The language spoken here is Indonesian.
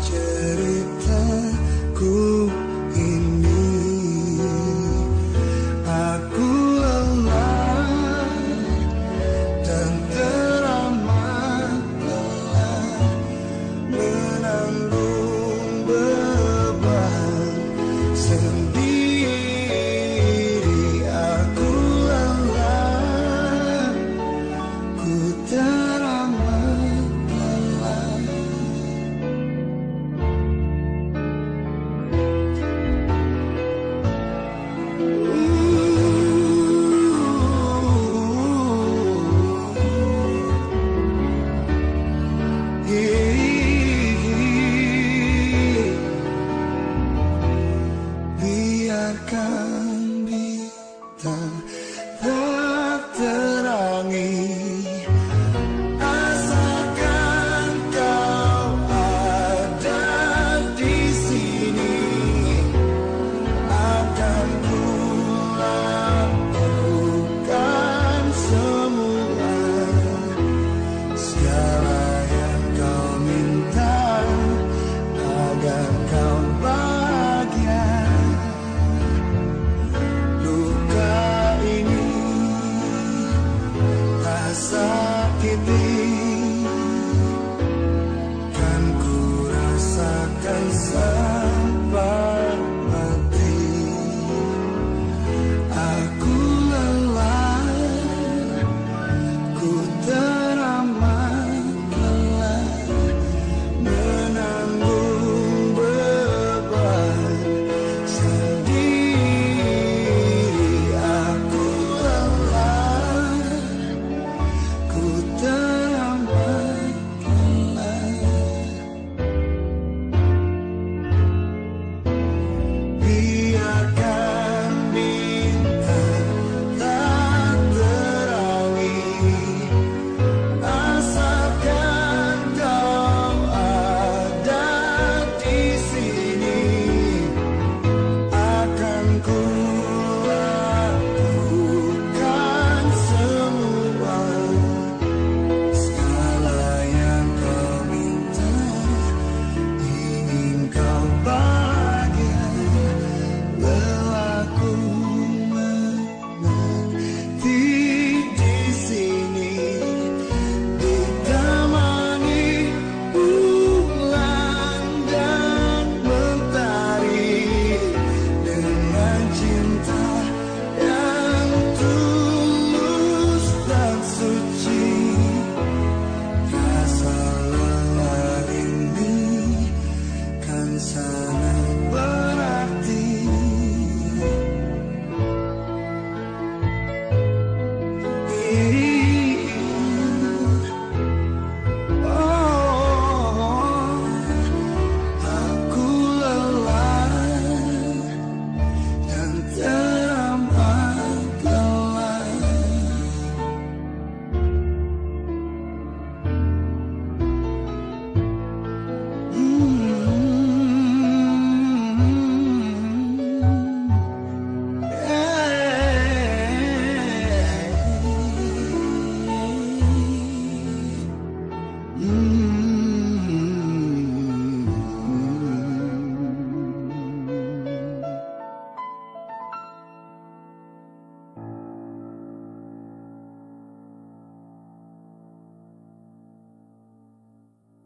cerita ku